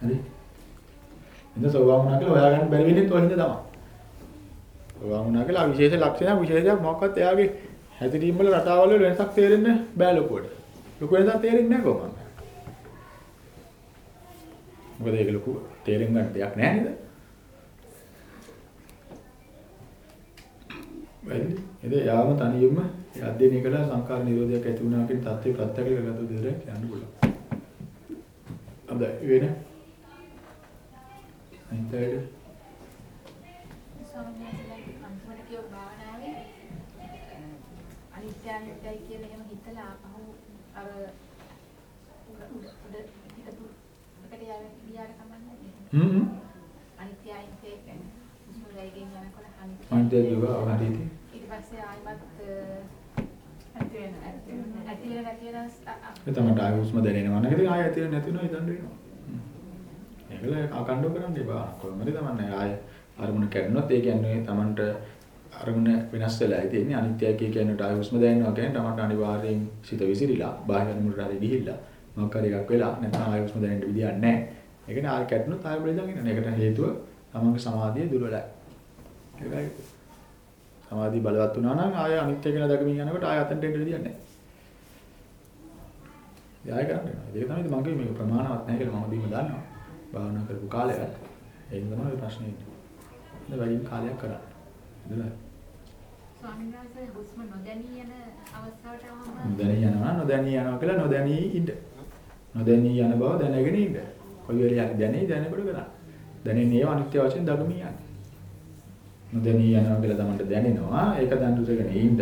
A: හරි. එන්න සෝවාන් වුණා කියලා හොයාගන්න බැරි වෙන්නේ තෝ හින්දා තමයි. ඔයා වුණා කියලා විශේෂ ලක්ෂණයක් විශේෂයක් මොකක්වත් එයාගේ හැදිරීම් වල රටාවල් වල වෙනසක් තේරෙන්න බෑ ලොකුවට. ලොකු වෙනසක් තේරෙන්නේ නැහැ කොහොමද? මොකද ඒක ලොකු තේරෙන්න ගන්න දෙයක් නෑ නේද? වෙන්නේ. එද යාම තනියම අධ්‍යයනය කළා සංකාර නිරෝධයක් ඇති වුණා කියන தත්ත්වේ ප්‍රත්‍යක්ෂ කරගත්තු දෙයක් කියන්න පුළුවන්. අද වෙන අනිත්
C: අනිත්‍යයි කියලා එහෙම හිතලා ආපහු අර උඩ හිතපු එකට ගියාට කමන්නේ
A: හ්ම්
C: අනිත්‍යයි කියන්නේ මුස්මුලයිගෙන් යනකොට අනිත්‍ය
A: අනිත්‍ය දුක හරියට
C: ඊට පස්සේ ආයිමත් ඇති වෙන ඇති වෙන ඇති වෙන
A: ඒ තමයි ආය හුස්ම දැනෙනවා නේද ආය ඇති වෙන නැති වෙනවා ඉදන් වෙනවා ඒකල අකණ්ඩව කරන්න එපා කොහොමද තමන්නේ ආය අරමුණ කැඩුණොත් ඒ කියන්නේ තමන්ට අරමුණ වෙනස් වෙලා තියෙන්නේ අනිත්‍යයි කියන්නේ ආය හුස්ම දැනෙනවා කියන්නේ තමන්ට අනිවාර්යෙන් සිත විසිරිලා බාහිර අරමුණට හරි ගිහිල්ලා මොකක් හරි එකක් වෙලා නැත්නම් ආය හුස්ම දැනෙන්න විදියක් නැහැ. ඒ කියන්නේ ආය කැඩුණොත් ආය බලදන් ඉන්න. ඒකට හේතුව තමන්ගේ සමාධිය දුර්වලයි. ඒකයි. සමාධිය බලවත් වුණා නම් ආය අනිත් එක නදකමින් යනකොට ආය අතෙන්ට එන්න විදියක් නැහැ. යාය ගන්න වෙනවා. ඒක තමයි මම කිව්වේ මේක ප්‍රමාණවත් නැහැ කියලා මම දීම දන්නවා. භාවනා කරපු කාලයක්. ඒක තමයි ප්‍රශ්නේ ඉන්නේ. ඉතින් වැඩි කාලයක් කරා. හරිද?
C: ස්වාමීන් වහන්සේ හුස්ම නොදැනී යන අවස්ථාවට
A: නොදැනී යනවා නොදැනී යනවා කියලා නොදැනී ඉන්න. නොදැනී යන බව දැනගෙන ඉන්න. කොයි වෙලේ හරි දැනේ දැනකොට කරන්න. දැනෙන්නේ අනිත්‍ය වශයෙන් දගමින් යන්නේ. නොදැනී යනවා කියලා තමන්ට දැනෙනවා. ඒක දඬුරගෙන ඉන්න.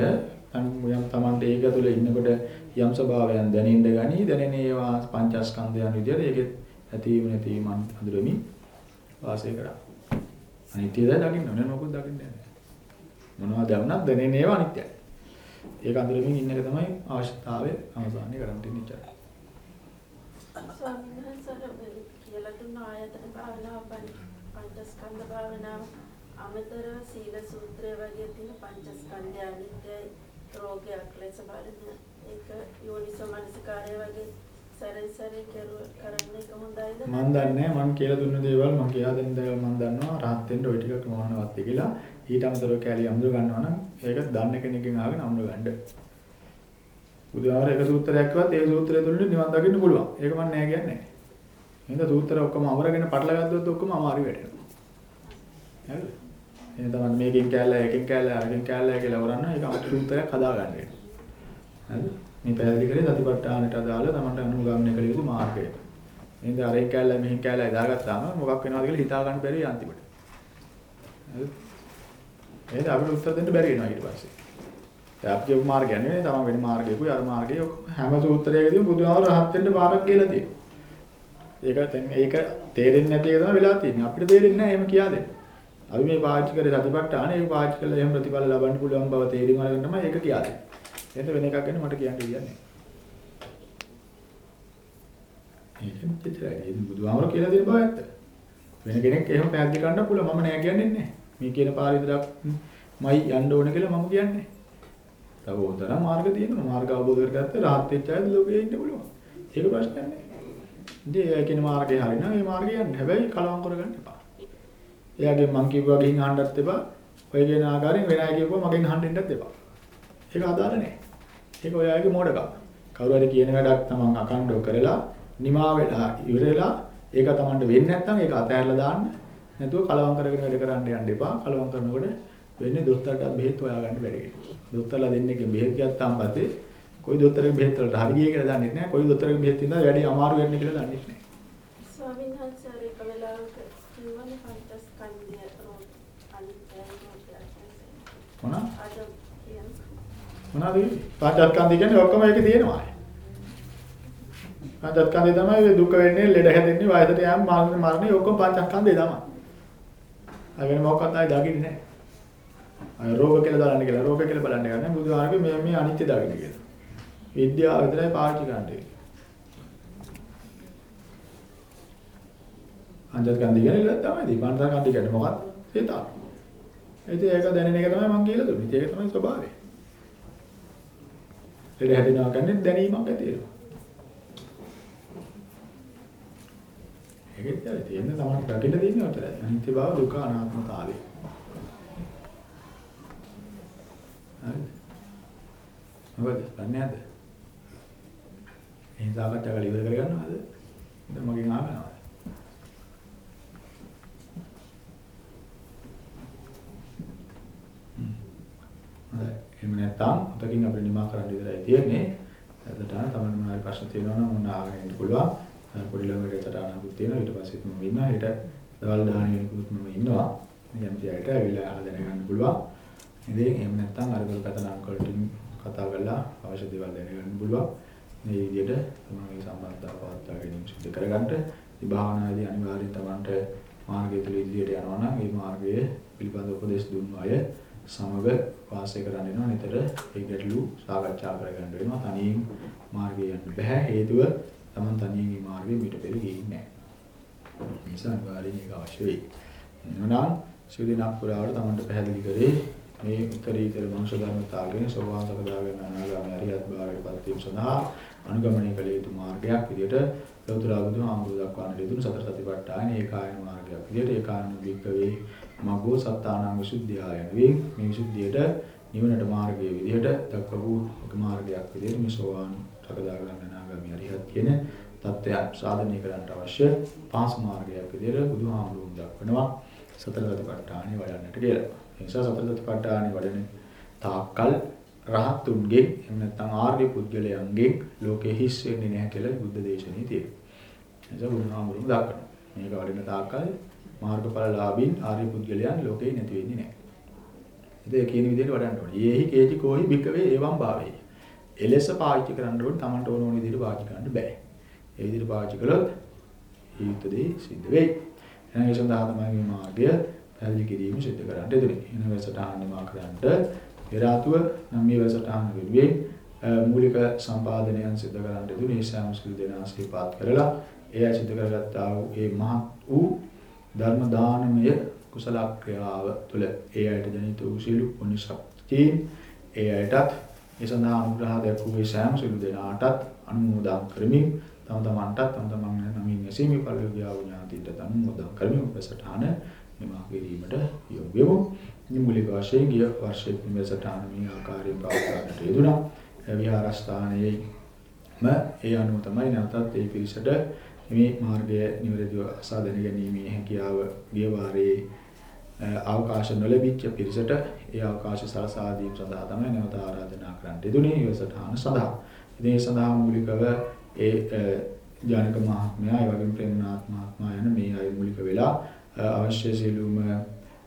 A: යම් තමන්ට ඒක තුළ ඉන්නකොට යම් ස්වභාවයන් දැනෙන්න ගනි දැනෙන ඒවා පංචස්කන්ධයන් විදියට ඒකෙත් ඇතිවීම නැතිවීම අඳුරමින් වාසය කරා. අනිත්‍යද දකින්න ඕනේ මොකද දකින්නේ නැහැ. මොනවා දැනුණත් දැනෙන ඒවා අනිත්‍යයි. ඒක අඳුරමින් ඉන්න එක තමයි අවශ්‍යතාවය අවසානයේ කරන්න තියෙන ඉච්ඡාව.
D: ස්වාමීන් වහන්සේ මේ කියලා දුන්න ආයතන භාවනාව පං- පංචස්කන්ධ භාවනාව අමතරව සීල සූත්‍රය වගේ තියෙන පංචස්කන්ධය අනිත්‍යයි රෝගයක් ලෙස බලන ඒක යෝනිසෝ මනසිකාරය වගේ සැරේ සැරේ කෙරුව කරන්න එක හොඳයිද
A: මම දන්නේ මම කියලා දුන්න දේවල් මම කියලා දෙන්න දේවල් මම දන්නවා රහත් වෙන්න ওই ටික ප්‍රමාණවත් කියලා ඊට අමතරව කැලිය අමුද ගන්නවා නම් ඒක දන්න කෙනෙක්ගෙන් ආගෙන අමුද ගන්න. බුදුහාමර එක සූත්‍රයක් කිව්වත් ඒ සූත්‍රය තුලින් නිවන් දකින්න පුළුවන්. ඒක මම නෑ කියන්නේ නෑ. එහෙනම් සූත්‍ර ඔක්කොම අමරගෙන පටලගත්තොත් ඔක්කොම අමාරු වෙටෙනවා. හරිද? එහෙනම් තමයි මේකෙන් කැලලා එකෙන් කැලලා අරකින් කැලලා කියලා කරන්න ඒක අමුතු සූත්‍රයක් හදා ගන්න වෙනවා. හරිද? මේ පැහැදිලි කරේ සතිපට්ඨානට අදාළ තමන්ට අනුගමනය කළ යුතු මාර්ගය. එහෙනම් අරෙන් කැලලා මෙහෙන් කැලලා දාගත්තාම මොකක් වෙනවද කියලා හිතා ගන්න බැරි අන්තිමට. හරිද? එහෙනම් අපිට උත්තර දෙන්න බැරි වෙනවා ඊට පස්සේ. දැන් අපි කියපු මාර්ගය නෙවෙයි තමන් වෙන මාර්ගයකුයි අර මාර්ගය ඔක්කොම හැම සූත්‍රයකදීම බුදුහාමර රහත් වෙන්න පාරක් කියලා තියෙනවා. ඒක දැන් ඒක තේරෙන්නේ නැති එක තමයි වෙලා තියෙන්නේ. අපිට තේරෙන්නේ නැහැ එහෙම කියා දෙන්න. අපි මේ පාවිච්චි කරේ සතිපට්ඨාන ඒක පාවිච්චි කරලා එහෙම ප්‍රතිඵල ලබන්න පුළුවන් බව තේරුම් අරගෙන තමයි ඒක කියා දෙන්නේ. එහෙනම් වෙන එකක් ගැන මට කියන්න දෙයක් නැහැ. ඒක මෙච්චරයි. ඒක බුදුහාමර කියලා දෙන බව ඇත්ත. වෙන කෙනෙක් එහෙම පැහැදිලි කරන්න පුළුවන් මම නෑ කියන්නේ නැහැ. මේ කියන පාර විතරක් මයි යන්න ඕන කියලා මම කියන්නේ. තව උතරම් මාර්ග තියෙනවා. මාර්ග අවබෝධ කරගත්ත රහත් වෙච්ච අය ලෝකේ ඉන්න පුළුවන්. ඒක ප්‍රශ්නයක් නෑ. ඉතින් ඒ කියන මාර්ගේ හරිනවා. මේ මාර්ගය යන්න. හැබැයි කලවම් කරගන්න එපා. එයාගෙන් මං කිව්වා ගිහින් අහන්නත් එපා. ඔය කියන ආකාරයෙන් වෙන අය කියපුවා මගෙන් අහන්න ඉන්නත් එපා. ඒක අදාළ නෑ. ඒක ඔයාගේ මෝඩකම. කවුරු හරි කියන වැඩක් තමන් අකණ්ඩව කරලා නිමා වෙලා ඉවරලා ඒක තමන්ට වෙන්නේ නැත්නම් ඒක අතහැරලා දාන්න. නැතුව කලවම් කරගෙන වැඩ කරන්න යන්න එපා. කලවම් කරනකොට වෙන්නේ දොස්තරට බෙහෙත් හොයාගන්න බැරි වෙනවා. දොස්තරලා දෙන්නෙක්ගෙන් බෙහෙත් ගත්තාම පස්සේ කොයි දොස්තරගේ බෙහෙත් වලට හරි ගියේ කියලා දන්නේ නැහැ. කොයි දොස්තරගේ බෙහෙත් ඉඳලා වැඩි අමාරු වෙන්නේ කියලා දන්නේ නැහැ.
D: ස්වාමීන් වහන්සේ අර එක වෙලාවක කිව්වනේ පංචස්කන්ධය රෝග අනිත්‍යයි රෝගයක්
A: මොනවා?
D: අද කියන්නේ
A: මොනවද කියන්නේ? පංචස්කන්ධය කියන්නේ ඔක්කොම ඒකේ තියෙනවා. පංචස්කන්ධය තමයි දුක වෙන්නේ, ලෙඩ හැදෙන්නේ, වයසට යෑම, මරණ මරණේ ඔක්කොම පංචස්කන්ධය තමයි. අගෙන මොකක්වත් ආයි දකින්නේ නැහැ. අය රෝග කියලා දාන්න කියලා රෝග කියලා බලන්න ගන්න බුදුහාරගේ මේ මේ අනිත්‍ය දකින්න කියලා. විද්‍යාව විතරයි පාවිච්චි කරන්නේ. පංචස්කන්ධය කියන්නේ ඉලක්ක තමයි. පංචස්කන්ධය කියන්නේ මොකක්ද? සිතා. ඉතින් ඒක දැනෙන එක තමයි මම කියලා දුන්නේ. ඒක තමයි ස්වභාවය. ලෙඩ හැදෙනවා කියන්නේ දැනීමක් ඇති වෙනවා. ඒකෙත් තමයි තියෙන්නේ තමයි දකින්න තියෙන්නේ උතරයි. අනිත්‍ය බව දුක අනාත්මතාවය. හරිද? මොකද දන්නේ නැද්ද? එහෙන් සාකච්ඡා කරලා ඉවර කරගන්නවද? දැන් මගෙන් ආවනවද? හ්ම්. හරි. එහෙම නැත්නම් අතකින් අපිට නිමා කරන්න ඉවරයි තියෙන්නේ. එතකොට තමයි මොනවා ප්‍රශ්න තියෙනවා නම් මොන ආගෙන ඉන්න පුළුවන්. පොඩි ළමයට තරහනකුත් තියෙනවා. ඊට පස්සේ මම ඉන්නවා. ඊට දවල් දාහනියකුත් මම ඉන්නවා. යම් තියයට ඇවිල්ලා අහලා දැනගන්න පුළුවන්. ඉතින් එහෙම නැත්නම් අර කල්පතන අංකල්ටින් කතා කරලා අවශ්‍ය දේවල් දැනගන්න පුළුවන්. මේ විදිහට තමන්ගේ සම්බන්ධතාව පවත්වා ගැනීම සිදු කරගන්න. ඉතින් භාවනාදී අනිවාර්යයෙන් තමන්ට මාර්ගය තුළ ඉදිරියට යනවා නම් මේ මාර්ගයේ පිළිබඳ උපදෙස් දුන්නු අය සමග වාසය කරන්න වෙනවා. නිතර ඒ ගැටලු සාකච්ඡා කරගන්න වෙනවා. තනියෙන් මාර්ගය යන්න බෑ. හේතුව තමන් තනියෙන් මේ මාර්ගයේ මීට පෙර ගිහින් නැහැ. ඒ නිසා අනිවාර්යයෙන් ඒක අවශ්‍ය වෙයි. එනවා සියදිනක් පුරාවට තමන්ට පැහැදිලි කරේ මේ උත්තරීතර මනුෂ්‍ය ධර්මතාවගෙන සෝවාන් සකදාගෙන අනාගාමී අරියත් භාවයට පත් වීම සඳහා අනුගමනය කළ යුතු මාර්ගයක් විදිහට ලෞතර බුදුහාමුදුරු දක්වන ලෙදුණු සතර සතිපට්ඨාන ඒකායන මාර්ගයක් විදිහට ඒකායන වික්කවේ මග්ගෝ සත්තානං විසුද්ධියයන් වේ මේ විසුද්ධියට නිවනට මාර්ගයේ විදිහට දක්වපු මාර්ගයක් විදිහට මේ සෝවාන් සකදාගාමී අනාගාමී අරියත් කියන தත්ත්වය සාධනය කරන්නට අවශ්‍ය පාස් මාර්ගයක් විදිහට බුදුහාමුදුරුවෝ දක්වනවා සතර සතිපට්ඨානෙ වඩන්නට කියලා. ඒ නිසා සතර සතිපට්ඨානෙ වඩන තාක්කල් රහතුන්ගේ එහෙම නැත්නම් ආර්ය පුද්ගලයන්ගේ ලෝකෙ හිස් වෙන්නේ නැහැ කියලා බුද්ධ දේශනේ තියෙනවා. ඒ නිසා බුදුහාමුදුරුවෝ දක්වනවා. මේක වඩන තාක්කල් මාර්ගඵලලාභීන් ආර්ය පුද්ගලයන් ලෝකේ නැති වෙන්නේ නැහැ. ඉතින් ඒ කියන විදිහට වඩන්න ඕනේ. යේහි කේචි කෝහි භික්කවේ එවම් භාවේ. එලෙස පාවිච්චි කරන්න ඕනේ Tamanට ඕන ඕන විදිහට පාවිච්චි කරන්න බෑ. ඒ විදිහට පාවිච්චි කළොත් හේතුදී සිද්ධ වෙයි. එහෙනම් ඒ සඳහා තමයි මේ මාර්ගය පැහැදිලි කිරීම සිදු කරන්න දෙන්නේ. එහෙනම් වැඩසටහන නිමා කරන්නට පෙර ආතුව නම් මේ වැඩසටහන වෙනුවෙන් මූලික සම්පාදනයන් සිදු කරන්න දෙන්නේ සෑම සිල් දෙනා සිහිපත් කරලා එය සිදු කරගත්තා වූ ඒ මහත් වූ ධර්ම දානමය කුසල ක්‍රියාව තුළ ඒ අයට ජනිත වූ සියලු පුණ්‍ය ශක්තියින් ඒ අයටත් ඒ සඳහා අනුග්‍රහ දැක්වූ සෑම සියලු දෙනාටත් අනුමෝදන් කරමින් තම තමන්ටත් තම තමන් නමින් ඇසීමේ පරිලෝකිය ඥාතිට අනුමෝදන් කරමින් උපසටහන නිමා කිරීමට යොමු වෙමු. නිමුලික වශයෙන් ගිය වර්ෂයේ මේ සටහන මේ ආකාරයෙන් පවත්වාගෙන යෙදුණා. විහාරස්ථානයේ ම ඒ අනුව තමයි නැවතත් ඒ පිරිසට මේ මාර්ගය නිවැරදිව අසා දැන ගැනීමේ හැකියාව ගිය වාරයේ අවකාශ නොලැබිච්ච පිරිසට ඒ අවකාශ සලසා දීම සඳහා තමයි නැවත ආරාධනා කරන්න යෙදුනේ ඉවසටහන සඳහා. ඉතින් ඒ සඳහා මූලිකව ඒ ජානක මහත්මයා ඒ වගේම ප්‍රේමනාත් මහත්මයා යන මේ අය මූලික වෙලා අවශ්‍ය සියලුම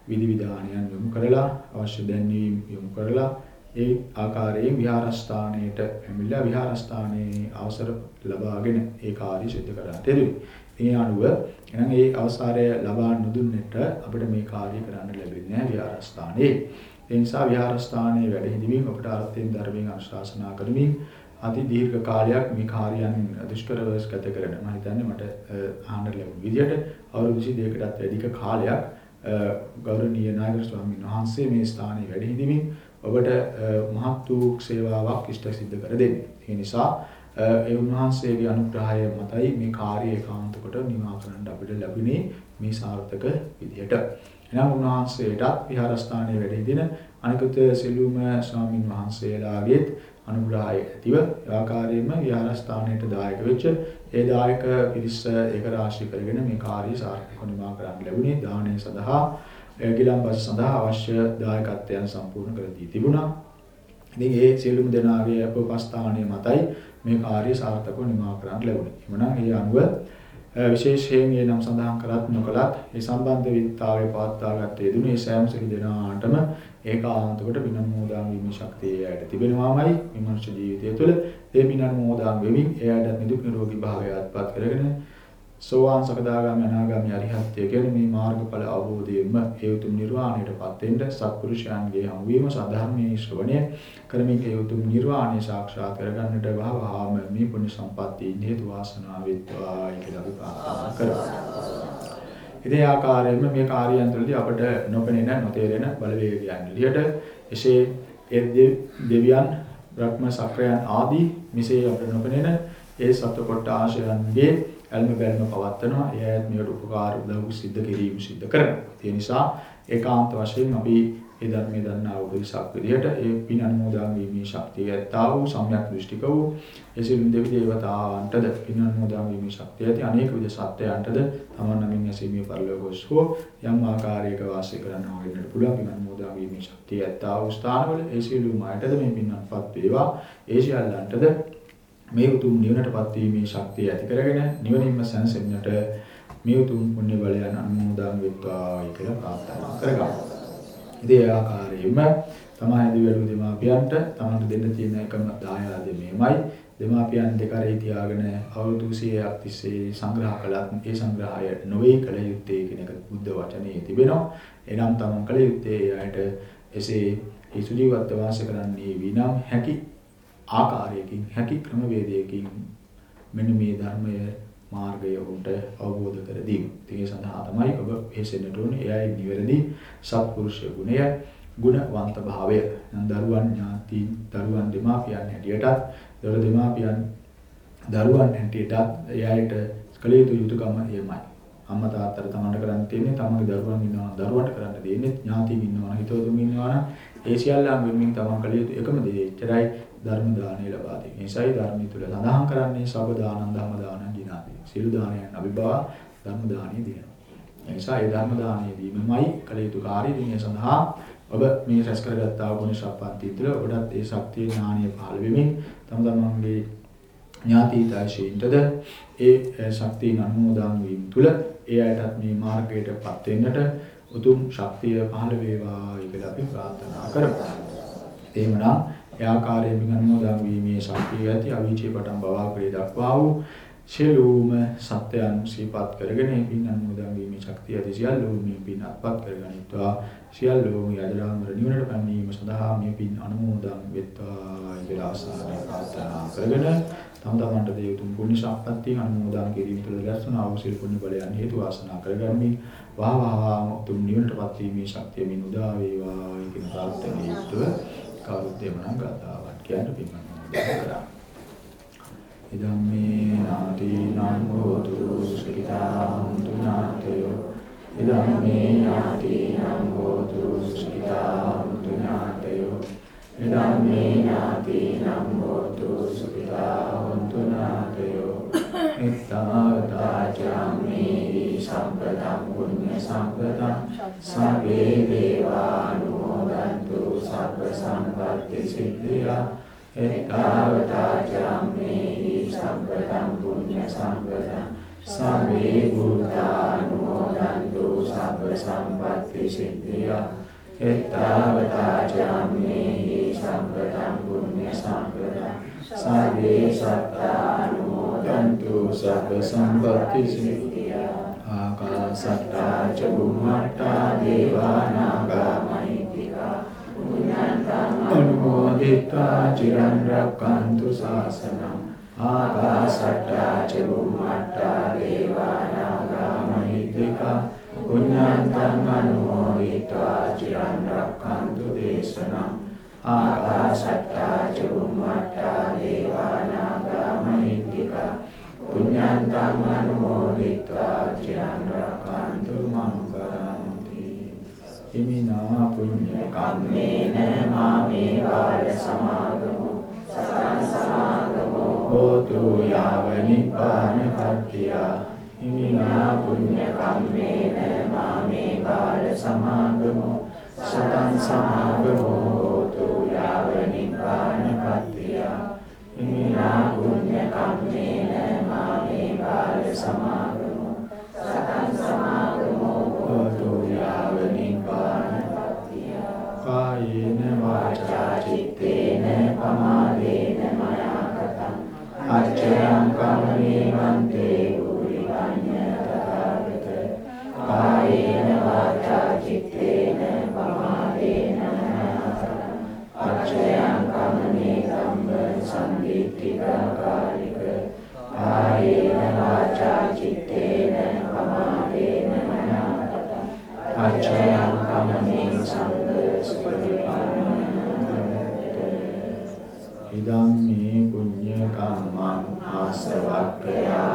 A: විධි විධානයන් යොමු කරලා අවශ්‍ය දැන්වීම් යොමු කරලා ඒ ආකාරයෙන් විහාරස්ථානයට පැමිණලා විහාරස්ථානයේ අවසර ලබාගෙන ඒ කාර්ය සිදු කරන්නට යෙදුනේ. ඒ අනුව එහෙනම් ඒ අවසරය ලබා නොදුන්නට අපිට මේ කාර්ය කරන්න ලැබෙන්නේ නැහැ විහාරස්ථානයේ. ඒ නිසා විහාරස්ථානයේ වැඩ හිඳමින් අපට අර්ථයෙන් ධර්මයෙන් අනුශාසනා කරමින් අති දීර්ඝ කාලයක් මේ කාර්යයන් දුෂ්කරව ගත කරන මම හිතන්නේ මට අහන්න ලැබුණ විදිහට අවුරුදු 22කටත් වැඩික කාලයක් ගෞරවනීය නායක ස්වාමීන් වහන්සේ මේ ස්ථානයේ වැඩ හිඳමින් ඔබට මහත් වූ සේවාවක් ඉෂ්ට සිද්ධ කර දෙන්නේ. ඒ නිසා ඒ උන්වහන්සේගේ අනුග්‍රහය මතයි මේ කාර්යය ඒකාන්ත කොට නිමා කරන්න අපිට ලැබුණේ මේ සාර්ථක විදිහට. එනම් උන්වහන්සේටත් විහාරස්ථානයේ වැඩ හිඳින අනිකුත් සිළුම ස්වාමින් වහන්සේලාගේත් අනුග්‍රහය ඇතිව ආකාරයෙන්ම විහාරස්ථානයට දායක වෙච්ච ඒ දායක පිරිස ඒක රාශී කරගෙන මේ කාර්යය සාර්ථකව නිමා කරන්න ලැබුණේ දානය සඳහා ගිලම්පස සඳහා අවශ්‍ය දායකත්වයන් සම්පූර්ණ කර දී තිබුණා. ඉතින් ඒ සියලුම දෙනාගේ අපවස්ථානයේ මතයි මේ කාර්ය සාර්ථකව නිමා කරන්න ලැබුණේ. එhmenan ඒ අනුව විශේෂයෙන් මේ නම් සඳහන් කරත් නොකලත් ඒ සම්බන්ධ විත්තාවේ පවත්වාගත් යෙදුනේ සෑම සිල් දෙනාටම ඒකාන්තකට විනෝදාන් වීමේ ශක්තිය ඇයට තිබෙනවාමයි මේ මනුෂ්‍ය ජීවිතය තුළ ඒ විනෝදාන් වෙමින් එයාට නිදුක් නිරෝගී භාවයත්පත් කරගෙන සෝවාන් සකදාගාමී අනාගාමී අරිහත්ත්වය කියන්නේ මේ මාර්ගඵල අවබෝධයෙන්ම ඒ උතුම් නිර්වාණයටපත් වෙන්න සත්පුරුෂයන්ගේ හමුවීම සාධර්මයේ ශ්‍රවණය කරමින් ඒ උතුම් නිර්වාණය සාක්ෂාත් කරගන්නට වහවහාම මේ පුණ්‍ය සම්පත්තිය හේතු වාසනාව වෙත්වා කියලා අපි ප්‍රාර්ථනා කරමු. ඉතින් ආකාරයෙන්ම මේ කාර්යයන් තුළදී අපට නොපෙනෙන නොතේරෙන බලවේගයන් විදිහට එසේ ඒ දෙවියන් බ්‍රහ්ම සක්‍රයන් ආදී මිසේ අපට නොපෙනෙන ඒ සත්ව කොටාශයන්ගේ ඇල්ම බැල්ම පවත්නවා. ඒ ඇයත් මේකට උපකාර උදව් සිද්ධ කිරීම සිද්ධ කරනවා. ඒ නිසා ඒකාන්ත වශයෙන් අපි ඒ ධර්මයේ දන්නා වූ පිරිසක් විදිහට ඒ පින් අනුමෝදන් වීමේ ශක්තිය ඇත්තා වූ සම්‍යක් දෘෂ්ටික වූ ඒ සියලු දෙවි දේවතාවන්ටද පින් අනුමෝදන් වීමේ ශක්තිය ඇති අනේක විද සත්‍යයන්ටද තමන් නමින් ඇසීමේ පරිලෝකෝස් හෝ යම් ආකාරයක වාසය කරනවා වෙන්නට පුළුවන් පින් අනුමෝදන් වීමේ ශක්තිය ඇත්තා වූ ස්ථානවල ඒ සියලු මායටද මේ පින් අත්පත් වේවා ඒ සියල්ලන්ටද මේ උතුම් නිවනටපත් වීමේ ශක්තිය ඇති කරගෙන නිවනින්ම සැනසෙන්නට මේ උතුම් පුණ්‍ය බලයන් අනුමෝදන් වෙත්වා කියලා ප්‍රාර්ථනා කරගන්නවා. ඉතින් ඒ ආකාරයෙන්ම තමයි දිවැඩු දෙමාපියන්ට තමන්ට දෙන්න තියෙන එකම දායාදය මේමයි. දෙමාපියන් දෙකරේ තියාගෙන අවුරුදු 100ක් තිස්සේ සංග්‍රහ කළත් ඒ සංග්‍රහය නොවේ කළ යුත්තේ කියන එක බුද්ධ වචනේ තිබෙනවා. එනම් තමන් කළ යුත්තේ එයාට එසේ ඒ සුජීවත්ව වාසය කරන්නේ විනම් හැකි ආකාරයකින් හැකි ක්‍රමවේදයකින් මෙන්න මේ ධර්මය මාර්ගය උන්ට අවබෝධ කර දීම. ඉතින් ඒ සඳහා තමයි ඔබ වෙහෙසෙන්නට ඕනේ. එයයි නිවැරදි සත්පුරුෂ ගුණය ගුණවන්ත භාවය. නම් දරුවන් ඥාති දරුවන් දෙමාපියන් හැටියටත් දරු දෙමාපියන් දරුවන් හැටියටත් එයාට කළ යුතු යුතුයකම එයමයි. අම්මා තාත්තට තමන්ට කරන්න තියෙන්නේ තමන්ගේ දරුවන් ඉන්නවා දරුවන්ට කරන්න දෙන්නේ ඥාතීන් ඉන්නවා හිතවතුන් ඉන්නවා නම් ඒ සියල්ලන් වෙනුවෙන් තමන් කළ යුතු එකම දේ එච්චරයි ධර්ම දානය ලබා දෙන්නේ. ඒසයි ධර්මයේ තුල සඳහන් කරන්නේ සබ දානං ධම්ම දානං ජිනාති. සියලු දානයන් අභිභවා ධර්ම දානය දෙනවා. ඒ නිසා ඒ ධර්ම දානය දීමමයි කළ යුතු කාර්ය දිනය සඳහා ඔබ මේ රැස් කරගත්තා වූ ශප්පන්ති තුළ ඔබට ඒ ශක්තිය ඥානීය පහළ වෙමින් තම තමන්ගේ ඥාතීතයිශීන්ටද ඒ ශක්තිය අනුමෝදන් වීම තුළ ඒ අයටත් මේ මාර්ගයටපත් වෙන්නට උතුම් ශක්තිය පහළ වේවා කියලා අපි ප්‍රාර්ථනා කරමු. එහෙමනම් ඒ ආකාරයෙන් අනුමෝදන් වීමේ ශක්තිය ඇති අවීචේ පටන් බවාග්‍රේ දක්වා වූ සියලුම සත්‍යයන් සිහිපත් කරගෙන පින් අනුමෝදන් වීමේ ශක්තිය ඇති සියලුම මේ පින් අත්පත් කරගනිත්වා සියලුම යජරාමර නිවනට පැමිණීම සඳහා මේ පින් අනුමෝදන් වෙත්වා කියලා ආසාවෙන් ප්‍රාර්ථනා කරගෙන තම තමන්ට දේ උතුම් පුණ්‍ය සම්පත්තිය අනුමෝදන් කිරීම තුළ ගැස්සනා වූ සිල් පුණ්‍ය බලයන් හේතු වාසනා කරගනිමින් වහ වහ උතුම් නිවනටපත් වීමේ ශක්තිය මින් උදා වේවා කියන ප්‍රාර්ථනාවෙන් කවුරුත් එමනම් ගාතාවක් කියන්න පින් අනුමෝදන් කරා. ඉදම්මේ නාතිනං හෝතු සුඛිතාං තුනාතයෝ ඉදම්මේ නාතිනං හෝතු සුඛිතාං තුනාතයෝ ඉදම්මේ නාතිනං හෝතු සුඛිතාං තුනාතයෝ ඉත්තාවතාචාම්මේ සම්පදං පුඤ්ඤ සම්පදං සබ්බේ දේවානුමෝදන්තු සබ්බ සම්පත්ති සිද්ධියා එතාවතා චම්මේ සම්පතං පුඤ්ඤ සම්පතං සම්මේ බුද්ධානුමෝදන්තු සබ්බ සම්පත්ති සිද්ධියා එතාවතා චම්මේ සම්පතං පුඤ්ඤ සම්පතං සම්මේ සත්තානුමෝදන්තු සබ්බ සම්පත්ති සිද්ධියා ආකාසත්තා ච බුම්මත්තා දේවානාගා මහිත්‍තිකා අනුමෝදිතා චිරන් රැක්කන්තු ශාසනං ආකාසට්ටා ච බුම්මට්ටා දේවා නාග මහිද්దికා පුඤ්ඤන්තං අනුමෝදිතා චිරන් රැක්කන්තු දේශනං. ආකාසට්ටා ච බුම්මට්ටා පුඤ්ඤ කම්මේන මාමේ බාල සමාගමෝ සතං සමාගමෝ හෝතු යාව නිපාන කත්තිය ඉමිනා පුඤ්ඤ කම්මේන මාමේ බාල සමාගමෝ සතං සමාගමෝ හෝතු යාව නිපාන කත්තිය ඉමිනා පුඤ්ඤ කම්මේන මාමේ බාල සමාගමෝ අච්චයං කම්මේ මන්තේ ගුරි පඤ්ඤ තථාගත කායේන වාචා චිත්තේන පමාදේන මයා කතං අච්චයං කම්මේ ධම්ම සම්දිත්තිකාකාරික කායේන වාචා චිත්තේන පමාදේන මයා කතං අච්චයං කම්මේ සංඝ ඉදම් මේ පුඤ්ඤ කම්මං ආසවක්ඛයාවං